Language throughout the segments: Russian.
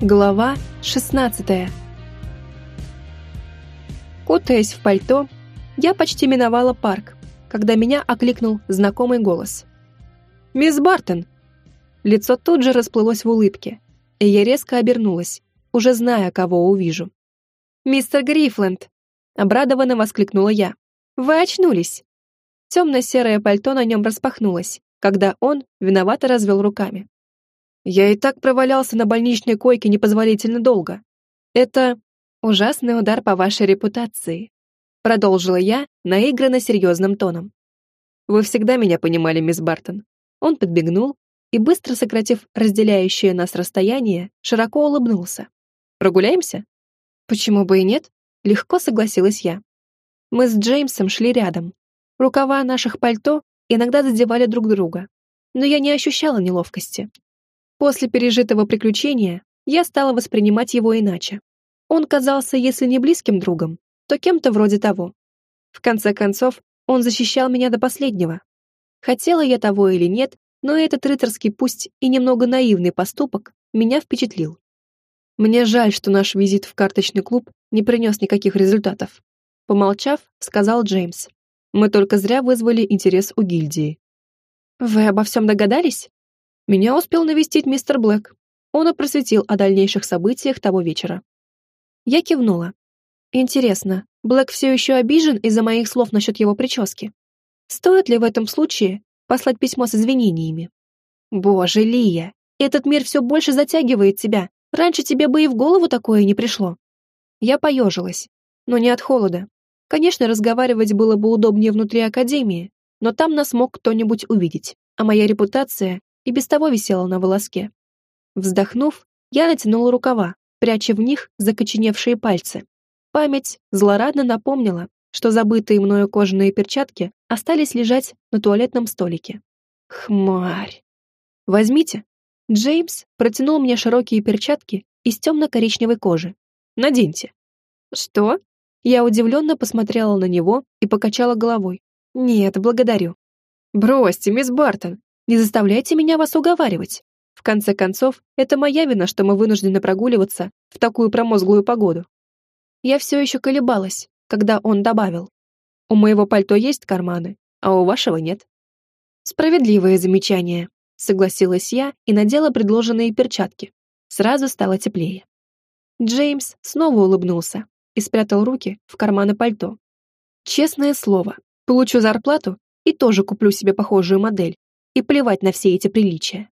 Глава 16 Кутаясь в пальто, я почти миновала парк, когда меня окликнул знакомый голос. «Мисс Бартон!» Лицо тут же расплылось в улыбке, и я резко обернулась, уже зная, кого увижу. «Мистер Грифленд!» — обрадованно воскликнула я. «Вы очнулись!» Темно-серое пальто на нем распахнулось, когда он виновато развел руками. «Я и так провалялся на больничной койке непозволительно долго. Это ужасный удар по вашей репутации», продолжила я наигранно серьезным тоном. «Вы всегда меня понимали, мисс Бартон». Он подбегнул и, быстро сократив разделяющее нас расстояние, широко улыбнулся. «Прогуляемся?» «Почему бы и нет?» Легко согласилась я. Мы с Джеймсом шли рядом. Рукава наших пальто иногда задевали друг друга, но я не ощущала неловкости. После пережитого приключения я стала воспринимать его иначе. Он казался, если не близким другом, то кем-то вроде того. В конце концов, он защищал меня до последнего. Хотела я того или нет, но этот рыцарский, пусть и немного наивный поступок, меня впечатлил. Мне жаль, что наш визит в карточный клуб не принес никаких результатов. Помолчав, сказал Джеймс. Мы только зря вызвали интерес у гильдии. Вы обо всем догадались? Меня успел навестить мистер Блэк. Он и просветил о дальнейших событиях того вечера. Я кивнула. Интересно, Блэк все еще обижен из-за моих слов насчет его прически? Стоит ли в этом случае послать письмо с извинениями? Боже, Лия, этот мир все больше затягивает тебя. Раньше тебе бы и в голову такое не пришло. Я поежилась, но не от холода. Конечно, разговаривать было бы удобнее внутри академии, но там нас мог кто-нибудь увидеть, а моя репутация и без того висела на волоске. Вздохнув, я натянула рукава, пряча в них закоченевшие пальцы. Память злорадно напомнила, что забытые мною кожаные перчатки остались лежать на туалетном столике. Хмарь. Возьмите. Джеймс протянул мне широкие перчатки из темно-коричневой кожи. Наденьте. Что? Я удивленно посмотрела на него и покачала головой. Нет, благодарю. Бросьте, мисс Бартон, не заставляйте меня вас уговаривать. В конце концов, это моя вина, что мы вынуждены прогуливаться в такую промозглую погоду. Я все еще колебалась, когда он добавил. У моего пальто есть карманы, а у вашего нет. Справедливое замечание, согласилась я и надела предложенные перчатки. Сразу стало теплее. Джеймс снова улыбнулся и спрятал руки в карманы пальто. Честное слово, получу зарплату и тоже куплю себе похожую модель, и плевать на все эти приличия.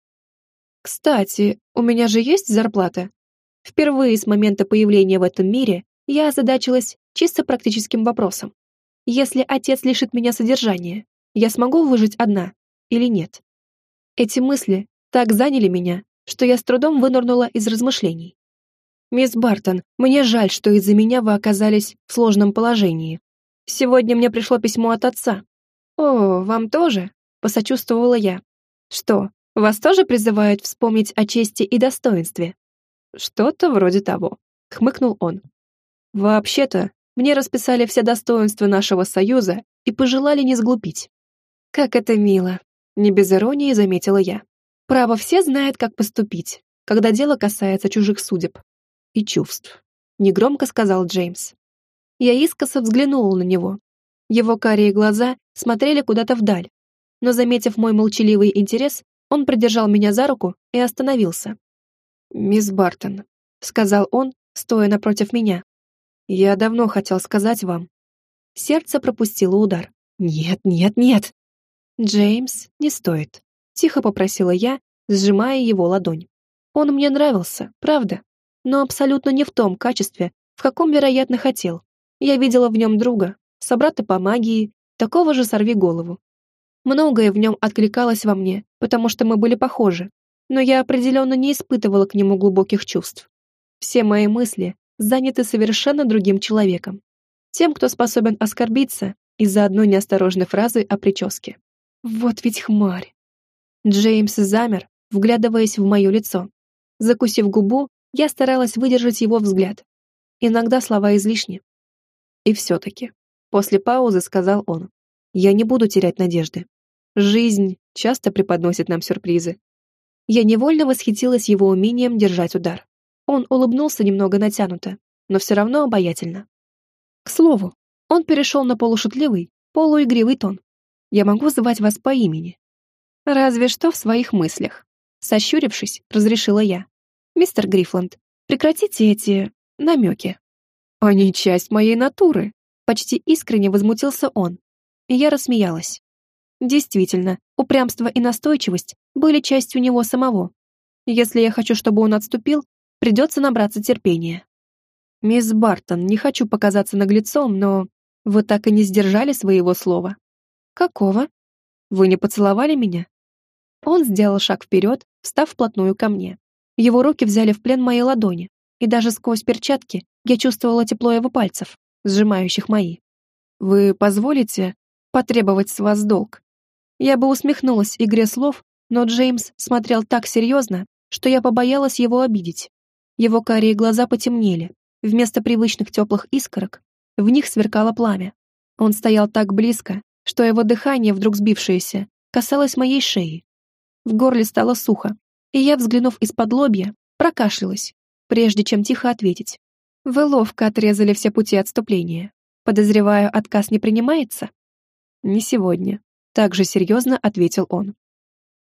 Кстати, у меня же есть зарплата. Впервые с момента появления в этом мире я озадачилась чисто практическим вопросом. Если отец лишит меня содержания, я смогу выжить одна или нет? Эти мысли так заняли меня, что я с трудом вынырнула из размышлений. «Мисс Бартон, мне жаль, что из-за меня вы оказались в сложном положении. Сегодня мне пришло письмо от отца». «О, вам тоже?» — посочувствовала я. «Что, вас тоже призывают вспомнить о чести и достоинстве?» «Что-то вроде того», — хмыкнул он. Вообще-то, мне расписали все достоинства нашего союза и пожелали не сглупить. Как это мило, не без иронии заметила я. Право все знают, как поступить, когда дело касается чужих судеб и чувств, негромко сказал Джеймс. Я искоса взглянула на него. Его карие глаза смотрели куда-то вдаль, но, заметив мой молчаливый интерес, он придержал меня за руку и остановился. «Мисс Бартон», — сказал он, стоя напротив меня. Я давно хотел сказать вам. Сердце пропустило удар. Нет, нет, нет. Джеймс, не стоит. Тихо попросила я, сжимая его ладонь. Он мне нравился, правда, но абсолютно не в том качестве, в каком, вероятно, хотел. Я видела в нем друга, собрата по магии, такого же сорви голову. Многое в нем откликалось во мне, потому что мы были похожи, но я определенно не испытывала к нему глубоких чувств. Все мои мысли заняты совершенно другим человеком. Тем, кто способен оскорбиться из-за одной неосторожной фразы о прическе. Вот ведь хмарь. Джеймс замер, вглядываясь в мое лицо. Закусив губу, я старалась выдержать его взгляд. Иногда слова излишни. И все-таки, после паузы сказал он, я не буду терять надежды. Жизнь часто преподносит нам сюрпризы. Я невольно восхитилась его умением держать удар. Он улыбнулся немного натянуто, но все равно обаятельно. К слову, он перешел на полушутливый, полуигривый тон. «Я могу звать вас по имени». «Разве что в своих мыслях», — сощурившись, разрешила я. «Мистер Грифланд, прекратите эти... намеки». «Они часть моей натуры», — почти искренне возмутился он. И я рассмеялась. Действительно, упрямство и настойчивость были частью него самого. Если я хочу, чтобы он отступил, придется набраться терпения. «Мисс Бартон, не хочу показаться наглецом, но вы так и не сдержали своего слова». «Какого? Вы не поцеловали меня?» Он сделал шаг вперед, встав вплотную ко мне. Его руки взяли в плен мои ладони, и даже сквозь перчатки я чувствовала тепло его пальцев, сжимающих мои. «Вы позволите потребовать с вас долг?» Я бы усмехнулась игре слов, но Джеймс смотрел так серьезно, что я побоялась его обидеть. Его карие глаза потемнели. Вместо привычных теплых искорок в них сверкало пламя. Он стоял так близко, что его дыхание, вдруг сбившееся, касалось моей шеи. В горле стало сухо, и я, взглянув из-под лобья, прокашлялась, прежде чем тихо ответить. «Вы ловко отрезали все пути отступления. Подозреваю, отказ не принимается?» «Не сегодня», также серьезно ответил он.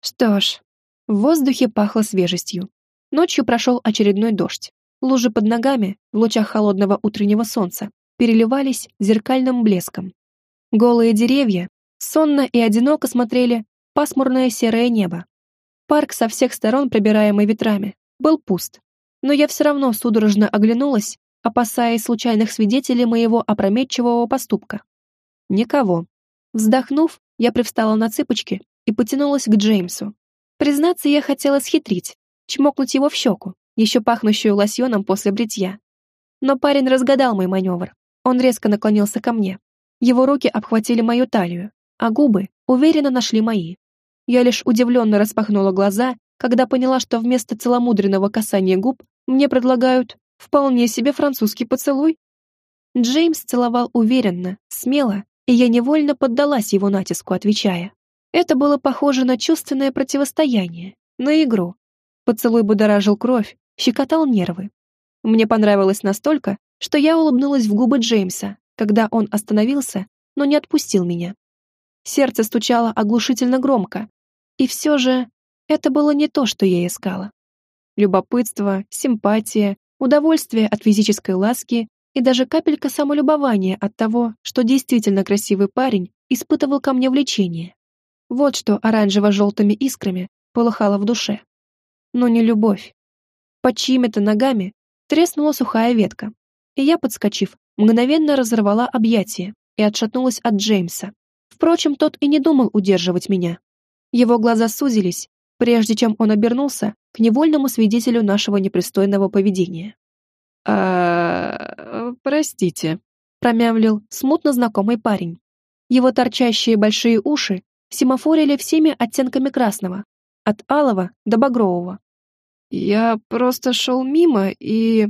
Что ж, в воздухе пахло свежестью. Ночью прошел очередной дождь. Лужи под ногами, в лучах холодного утреннего солнца, переливались зеркальным блеском. Голые деревья сонно и одиноко смотрели пасмурное серое небо. Парк со всех сторон, пробираемый ветрами, был пуст, но я все равно судорожно оглянулась, опасаясь случайных свидетелей моего опрометчивого поступка. Никого. Вздохнув, я привстала на цыпочки и потянулась к Джеймсу. Признаться, я хотела схитрить, чмокнуть его в щеку, еще пахнущую лосьоном после бритья. Но парень разгадал мой маневр. Он резко наклонился ко мне. Его руки обхватили мою талию, а губы уверенно нашли мои. Я лишь удивленно распахнула глаза, когда поняла, что вместо целомудренного касания губ мне предлагают вполне себе французский поцелуй. Джеймс целовал уверенно, смело и я невольно поддалась его натиску, отвечая. Это было похоже на чувственное противостояние, на игру. Поцелуй будоражил кровь, щекотал нервы. Мне понравилось настолько, что я улыбнулась в губы Джеймса, когда он остановился, но не отпустил меня. Сердце стучало оглушительно громко, и все же это было не то, что я искала. Любопытство, симпатия, удовольствие от физической ласки и даже капелька самолюбования от того, что действительно красивый парень испытывал ко мне влечение. Вот что оранжево-желтыми искрами полыхало в душе. Но не любовь. Под чьими-то ногами треснула сухая ветка, и я, подскочив, мгновенно разорвала объятие и отшатнулась от Джеймса. Впрочем, тот и не думал удерживать меня. Его глаза сузились, прежде чем он обернулся к невольному свидетелю нашего непристойного поведения. «А... простите», — промямлил смутно знакомый парень. Его торчащие большие уши семафорили всеми оттенками красного, от алого до багрового. «Я просто шел мимо и...»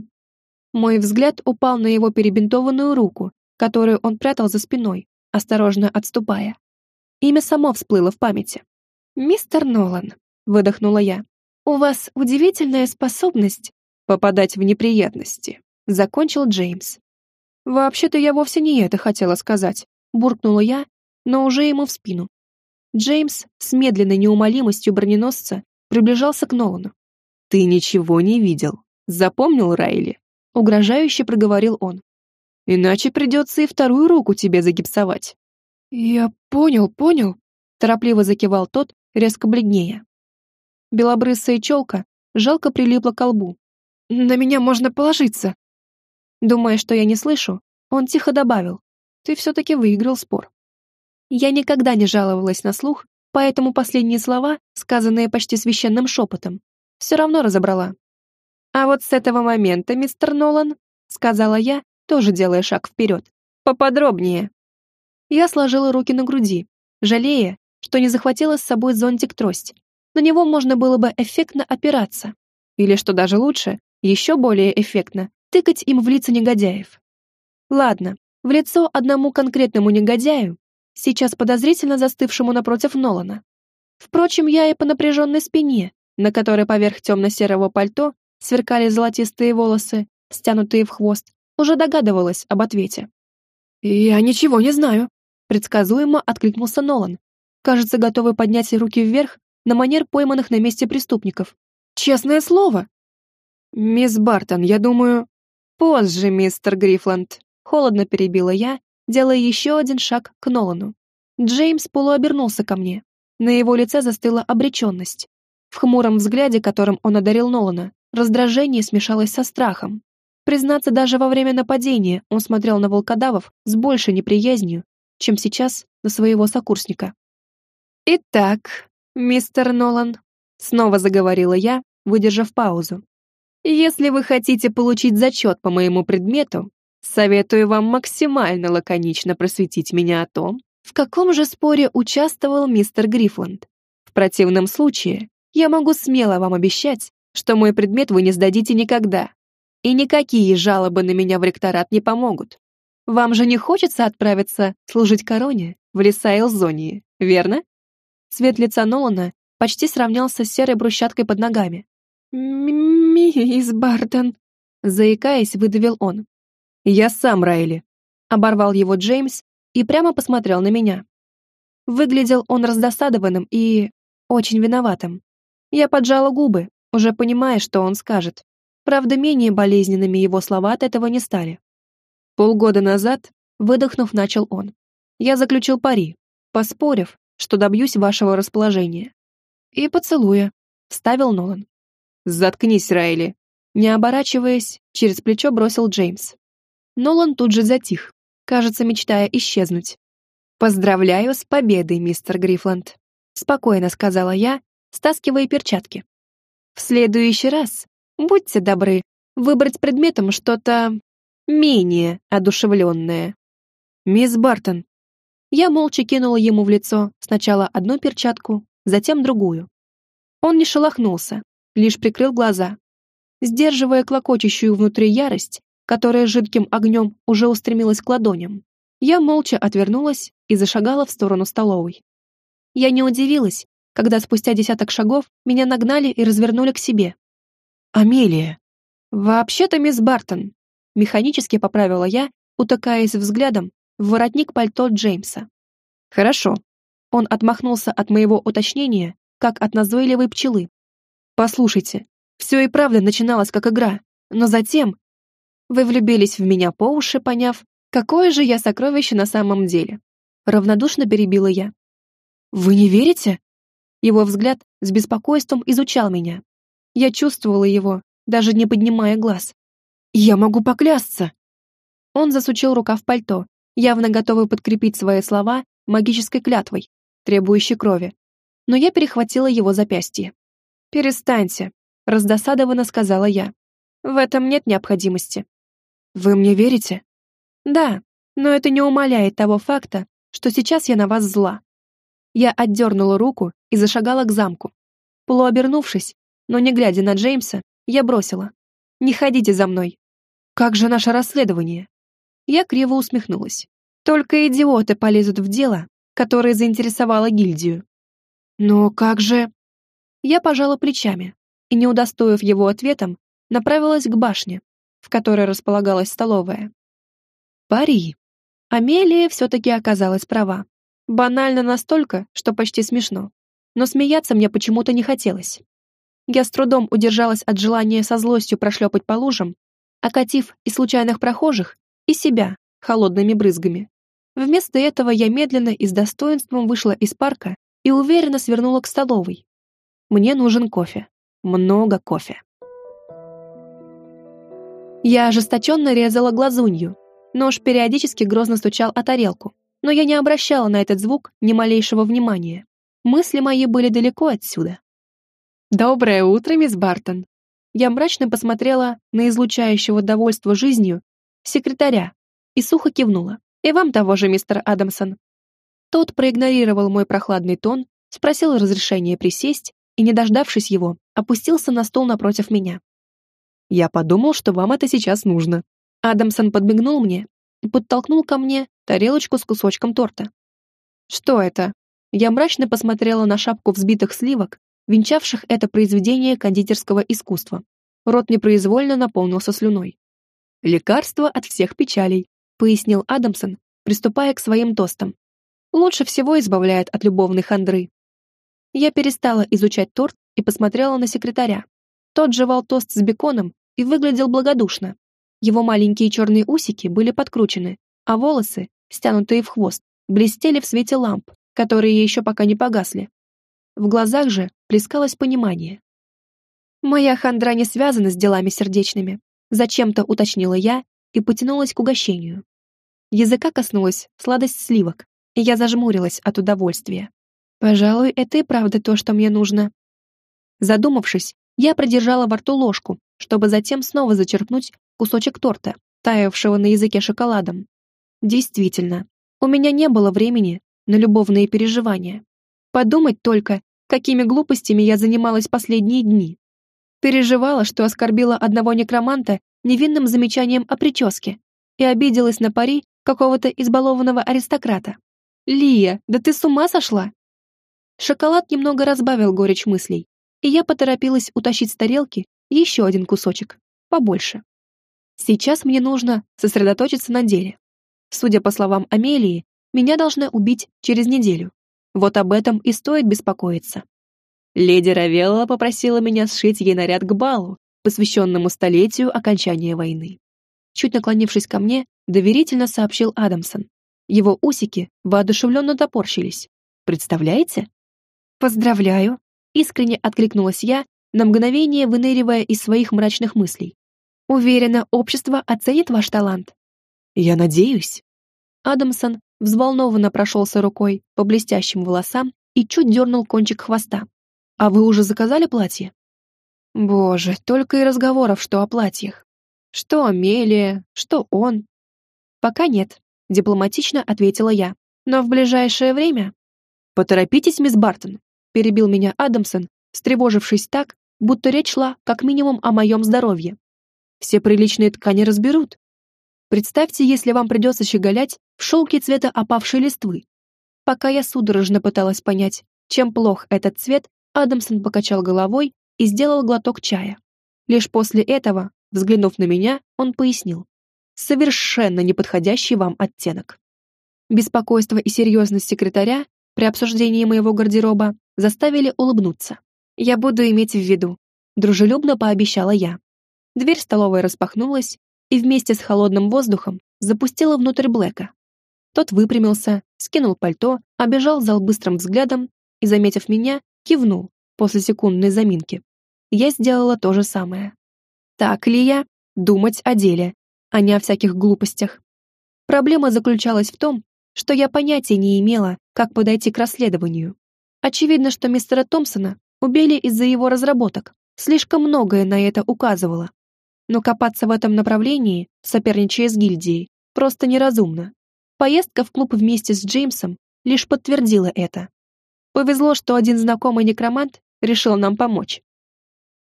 Мой взгляд упал на его перебинтованную руку, которую он прятал за спиной, осторожно отступая. Имя само всплыло в памяти. «Мистер Нолан», — выдохнула я, — «у вас удивительная способность попадать в неприятности», — закончил Джеймс. «Вообще-то я вовсе не это хотела сказать», — буркнула я, но уже ему в спину. Джеймс с медленной неумолимостью броненосца приближался к Нолану. «Ты ничего не видел. Запомнил, Райли?» — угрожающе проговорил он. «Иначе придется и вторую руку тебе загипсовать». «Я понял, понял», — торопливо закивал тот, резко бледнее. Белобрысая челка жалко прилипла к лбу, на меня можно положиться. Думая, что я не слышу, он тихо добавил. Ты все-таки выиграл спор. Я никогда не жаловалась на слух, поэтому последние слова, сказанные почти священным шепотом, все равно разобрала. А вот с этого момента, мистер Нолан, сказала я, тоже делая шаг вперед, поподробнее. Я сложила руки на груди, жалея, что не захватила с собой зонтик-трость. На него можно было бы эффектно опираться. Или, что даже лучше, еще более эффектно тыкать им в лица негодяев. Ладно, в лицо одному конкретному негодяю, сейчас подозрительно застывшему напротив Нолана. Впрочем, я и по напряженной спине, на которой поверх темно-серого пальто сверкали золотистые волосы, стянутые в хвост, уже догадывалась об ответе. «Я ничего не знаю», — предсказуемо откликнулся Нолан. Кажется, готовый поднять руки вверх на манер пойманных на месте преступников. «Честное слово!» «Мисс Бартон, я думаю...» «Позже, мистер Грифланд», — холодно перебила я, делая еще один шаг к Нолану. Джеймс полуобернулся ко мне. На его лице застыла обреченность. В хмуром взгляде, которым он одарил Нолана, раздражение смешалось со страхом. Признаться, даже во время нападения он смотрел на волкодавов с большей неприязнью, чем сейчас на своего сокурсника. «Итак, мистер Нолан», — снова заговорила я, выдержав паузу. «Если вы хотите получить зачет по моему предмету, советую вам максимально лаконично просветить меня о том, в каком же споре участвовал мистер Грифланд. В противном случае я могу смело вам обещать, что мой предмет вы не сдадите никогда, и никакие жалобы на меня в ректорат не помогут. Вам же не хочется отправиться служить короне в леса Элзонии, верно? Цвет лица Нолана почти сравнялся с серой брусчаткой под ногами. «Мисс Бартон», — заикаясь, выдавил он. «Я сам, Райли», — оборвал его Джеймс и прямо посмотрел на меня. Выглядел он раздосадованным и очень виноватым. Я поджала губы, уже понимая, что он скажет. Правда, менее болезненными его слова от этого не стали. Полгода назад, выдохнув, начал он. Я заключил пари, поспорив, что добьюсь вашего расположения. И поцелуя, ставил Нолан. Заткнись, Райли. Не оборачиваясь, через плечо бросил Джеймс. Нолан тут же затих, кажется, мечтая исчезнуть. «Поздравляю с победой, мистер Грифланд», — спокойно сказала я, стаскивая перчатки. «В следующий раз Будьте добры, выбрать предметом что-то менее одушевленное. Мисс Бартон. Я молча кинула ему в лицо сначала одну перчатку, затем другую. Он не шелохнулся, лишь прикрыл глаза. Сдерживая клокочущую внутри ярость, которая жидким огнем уже устремилась к ладоням, я молча отвернулась и зашагала в сторону столовой. Я не удивилась, когда спустя десяток шагов меня нагнали и развернули к себе. «Амелия!» «Вообще-то мисс Бартон!» Механически поправила я, утыкаясь взглядом в воротник пальто Джеймса. «Хорошо». Он отмахнулся от моего уточнения, как от назойливой пчелы. «Послушайте, все и правда начиналось как игра, но затем вы влюбились в меня по уши, поняв, какое же я сокровище на самом деле. Равнодушно перебила я. Вы не верите? Его взгляд с беспокойством изучал меня, я чувствовала его, даже не поднимая глаз. «Я могу поклясться!» Он засучил рука в пальто, явно готовый подкрепить свои слова магической клятвой, требующей крови. Но я перехватила его запястье. «Перестаньте», — раздосадованно сказала я. «В этом нет необходимости». «Вы мне верите?» «Да, но это не умаляет того факта, что сейчас я на вас зла». Я отдернула руку и зашагала к замку. Полуобернувшись, но не глядя на Джеймса, я бросила. «Не ходите за мной». «Как же наше расследование?» Я криво усмехнулась. «Только идиоты полезут в дело, которое заинтересовало гильдию». «Но как же...» Я пожала плечами и, не удостоив его ответом, направилась к башне, в которой располагалась столовая. Пари. Амелия все-таки оказалась права. Банально настолько, что почти смешно. Но смеяться мне почему-то не хотелось. Я с трудом удержалась от желания со злостью прошлепать по лужам, окатив и случайных прохожих, и себя холодными брызгами. Вместо этого я медленно и с достоинством вышла из парка и уверенно свернула к столовой. Мне нужен кофе. Много кофе. Я ожесточенно резала глазунью. Нож периодически грозно стучал о тарелку, но я не обращала на этот звук ни малейшего внимания. Мысли мои были далеко отсюда. «Доброе утро, мисс Бартон!» Я мрачно посмотрела на излучающего довольство жизнью секретаря и сухо кивнула. «И вам того же, мистер Адамсон!» Тот проигнорировал мой прохладный тон, спросил разрешения присесть и, не дождавшись его, опустился на стол напротив меня. «Я подумал, что вам это сейчас нужно». Адамсон подмигнул мне и подтолкнул ко мне тарелочку с кусочком торта. «Что это?» Я мрачно посмотрела на шапку взбитых сливок венчавших это произведение кондитерского искусства. Рот непроизвольно наполнился слюной. «Лекарство от всех печалей», — пояснил Адамсон, приступая к своим тостам. «Лучше всего избавляет от любовной хандры». Я перестала изучать торт и посмотрела на секретаря. Тот жевал тост с беконом и выглядел благодушно. Его маленькие черные усики были подкручены, а волосы, стянутые в хвост, блестели в свете ламп, которые еще пока не погасли. В глазах же плескалось понимание. «Моя хандра не связана с делами сердечными», зачем-то уточнила я и потянулась к угощению. Языка коснулась сладость сливок, и я зажмурилась от удовольствия. Пожалуй, это и правда то, что мне нужно. Задумавшись, я продержала во рту ложку, чтобы затем снова зачерпнуть кусочек торта, таявшего на языке шоколадом. Действительно, у меня не было времени на любовные переживания. Подумать только, какими глупостями я занималась последние дни. Переживала, что оскорбила одного некроманта невинным замечанием о прическе и обиделась на пари какого-то избалованного аристократа. «Лия, да ты с ума сошла?» Шоколад немного разбавил горечь мыслей, и я поторопилась утащить с тарелки еще один кусочек, побольше. Сейчас мне нужно сосредоточиться на деле. Судя по словам Амелии, меня должны убить через неделю. Вот об этом и стоит беспокоиться. Леди Равелла попросила меня сшить ей наряд к балу, посвященному столетию окончания войны. Чуть наклонившись ко мне, доверительно сообщил Адамсон. Его усики воодушевленно топорщились. Представляете? Поздравляю, искренне откликнулась я, на мгновение выныривая из своих мрачных мыслей. Уверена, общество оценит ваш талант. Я надеюсь. Адамсон взволнованно прошелся рукой по блестящим волосам и чуть дернул кончик хвоста. «А вы уже заказали платье?» «Боже, только и разговоров, что о платьях. Что Амелия, что он». «Пока нет», — дипломатично ответила я. «Но в ближайшее время...» «Поторопитесь, мисс Бартон», — перебил меня Адамсон, встревожившись так, будто речь шла как минимум о моем здоровье. «Все приличные ткани разберут, Представьте, если вам придется щеголять в шелке цвета опавшей листвы. Пока я судорожно пыталась понять, чем плох этот цвет, Адамсон покачал головой и сделал глоток чая. Лишь после этого, взглянув на меня, он пояснил. Совершенно неподходящий вам оттенок. Беспокойство и серьезность секретаря при обсуждении моего гардероба заставили улыбнуться. Я буду иметь в виду. Дружелюбно пообещала я. Дверь столовой распахнулась, и вместе с холодным воздухом запустила внутрь Блэка. Тот выпрямился, скинул пальто, обежал зал быстрым взглядом и, заметив меня, кивнул после секундной заминки. Я сделала то же самое. Так ли я? Думать о деле, а не о всяких глупостях. Проблема заключалась в том, что я понятия не имела, как подойти к расследованию. Очевидно, что мистера Томпсона убили из-за его разработок. Слишком многое на это указывало но копаться в этом направлении, соперничая с гильдией, просто неразумно. Поездка в клуб вместе с Джеймсом лишь подтвердила это. Повезло, что один знакомый некромант решил нам помочь.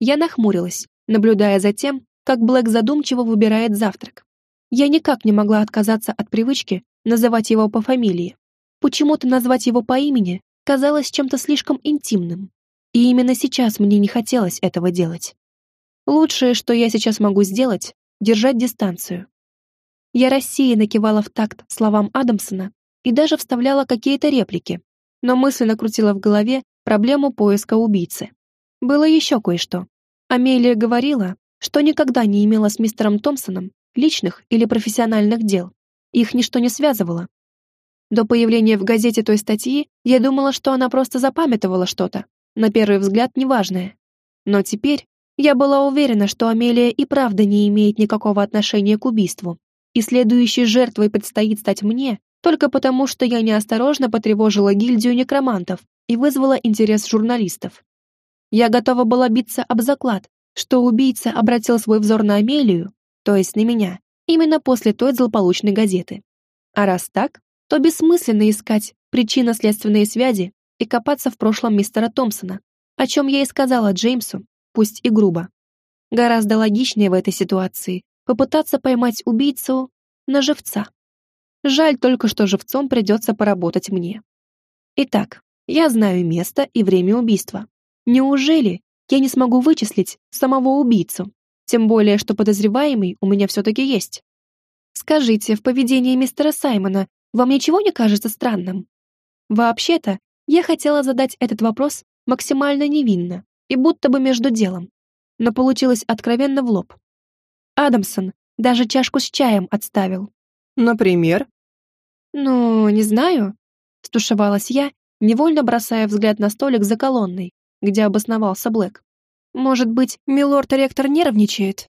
Я нахмурилась, наблюдая за тем, как Блэк задумчиво выбирает завтрак. Я никак не могла отказаться от привычки называть его по фамилии. Почему-то назвать его по имени казалось чем-то слишком интимным. И именно сейчас мне не хотелось этого делать. Лучшее, что я сейчас могу сделать, держать дистанцию. Я рассеянно кивала в такт словам Адамсона и даже вставляла какие-то реплики, но мысленно крутила в голове проблему поиска убийцы. Было еще кое-что. Амелия говорила, что никогда не имела с мистером Томпсоном личных или профессиональных дел. Их ничто не связывало. До появления в газете той статьи я думала, что она просто запамятовала что-то, на первый взгляд неважное. Но теперь я была уверена, что Амелия и правда не имеет никакого отношения к убийству, и следующей жертвой предстоит стать мне, только потому, что я неосторожно потревожила гильдию некромантов и вызвала интерес журналистов. Я готова была биться об заклад, что убийца обратил свой взор на Амелию, то есть на меня, именно после той злополучной газеты. А раз так, то бессмысленно искать причинно-следственные связи и копаться в прошлом мистера Томпсона, о чем я и сказала Джеймсу, пусть и грубо. Гораздо логичнее в этой ситуации попытаться поймать убийцу на живца. Жаль только, что живцом придется поработать мне. Итак, я знаю место и время убийства. Неужели я не смогу вычислить самого убийцу? Тем более, что подозреваемый у меня все-таки есть. Скажите, в поведении мистера Саймона вам ничего не кажется странным? Вообще-то, я хотела задать этот вопрос максимально невинно и будто бы между делом, но получилось откровенно в лоб. Адамсон даже чашку с чаем отставил. Например? Ну, не знаю, стушевалась я, невольно бросая взгляд на столик за колонной, где обосновался Блэк. Может быть, милорд-ректор нервничает?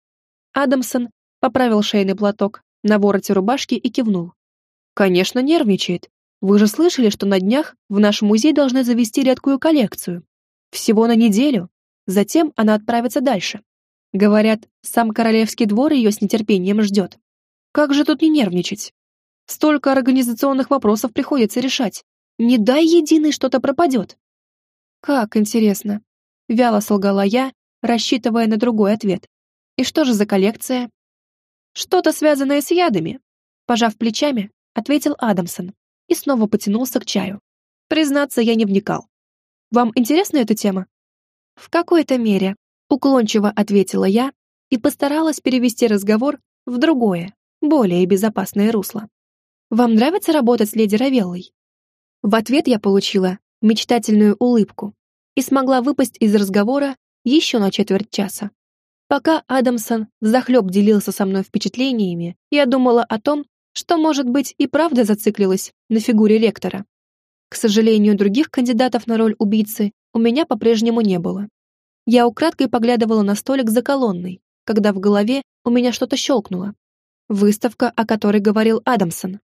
Адамсон поправил шейный платок на вороте рубашки и кивнул. Конечно, нервничает. Вы же слышали, что на днях в наш музей должны завести редкую коллекцию. Всего на неделю. Затем она отправится дальше. Говорят, сам королевский двор ее с нетерпением ждет. Как же тут не нервничать? Столько организационных вопросов приходится решать. Не дай единый что-то пропадет. Как интересно. Вяло солгала я, рассчитывая на другой ответ. И что же за коллекция? Что-то связанное с ядами. Пожав плечами, ответил Адамсон и снова потянулся к чаю. Признаться, я не вникал. Вам интересна эта тема? В какой-то мере, уклончиво ответила я и постаралась перевести разговор в другое, более безопасное русло. Вам нравится работать с леди Равеллой? В ответ я получила мечтательную улыбку и смогла выпасть из разговора еще на четверть часа. Пока Адамсон взахлеб делился со мной впечатлениями, я думала о том, что, может быть, и правда зациклилась на фигуре ректора. К сожалению, других кандидатов на роль убийцы у меня по-прежнему не было. Я украдкой поглядывала на столик за колонной, когда в голове у меня что-то щелкнуло. Выставка, о которой говорил Адамсон.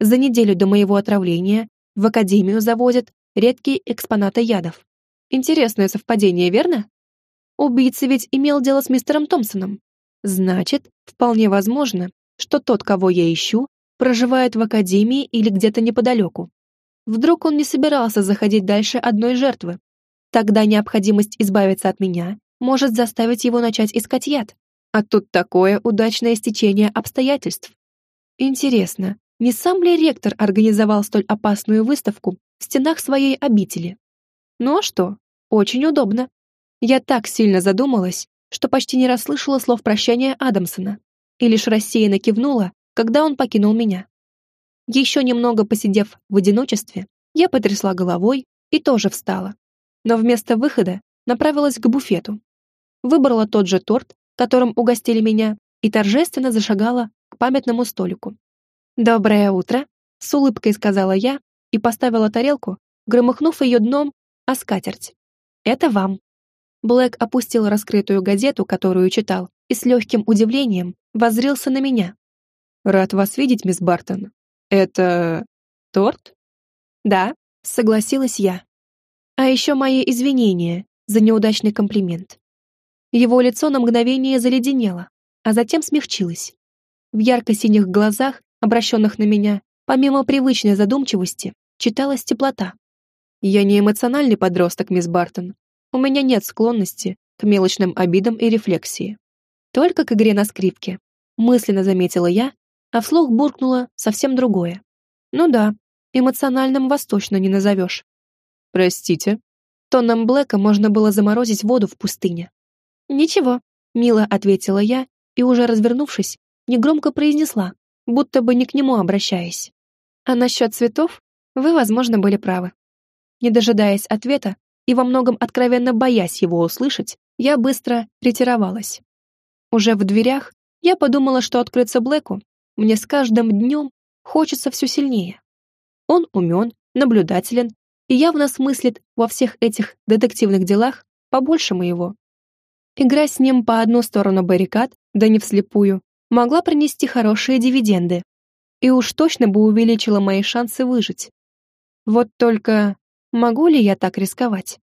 За неделю до моего отравления в академию завозят редкие экспонаты ядов. Интересное совпадение, верно? Убийца ведь имел дело с мистером Томпсоном. Значит, вполне возможно, что тот, кого я ищу, проживает в академии или где-то неподалеку. Вдруг он не собирался заходить дальше одной жертвы. Тогда необходимость избавиться от меня может заставить его начать искать яд. А тут такое удачное стечение обстоятельств. Интересно, не сам ли ректор организовал столь опасную выставку в стенах своей обители? Ну а что? Очень удобно. Я так сильно задумалась, что почти не расслышала слов прощания Адамсона и лишь рассеянно кивнула, когда он покинул меня. Еще немного посидев в одиночестве, я потрясла головой и тоже встала. Но вместо выхода направилась к буфету. Выбрала тот же торт, которым угостили меня, и торжественно зашагала к памятному столику. «Доброе утро», — с улыбкой сказала я и поставила тарелку, громыхнув ее дном о скатерть. «Это вам». Блэк опустил раскрытую газету, которую читал, и с легким удивлением воззрился на меня. «Рад вас видеть, мисс Бартон. Это... торт?» «Да», — согласилась я. «А еще мои извинения за неудачный комплимент». Его лицо на мгновение заледенело, а затем смягчилось. В ярко-синих глазах, обращенных на меня, помимо привычной задумчивости, читалась теплота. «Я не эмоциональный подросток, мисс Бартон. У меня нет склонности к мелочным обидам и рефлексии. Только к игре на скрипке», — мысленно заметила я, а вслух буркнула совсем другое. Ну да, эмоциональным вас точно не назовешь. Простите. Тоном Блэка можно было заморозить воду в пустыне. Ничего, мило ответила я и уже развернувшись, негромко произнесла, будто бы не к нему обращаясь. А насчет цветов вы, возможно, были правы. Не дожидаясь ответа и во многом откровенно боясь его услышать, я быстро ретировалась. Уже в дверях я подумала, что открыться Блэку мне с каждым днем хочется все сильнее. Он умен, наблюдателен и явно смыслит во всех этих детективных делах побольше моего. Игра с ним по одну сторону баррикад, да не вслепую, могла принести хорошие дивиденды. И уж точно бы увеличила мои шансы выжить. Вот только могу ли я так рисковать?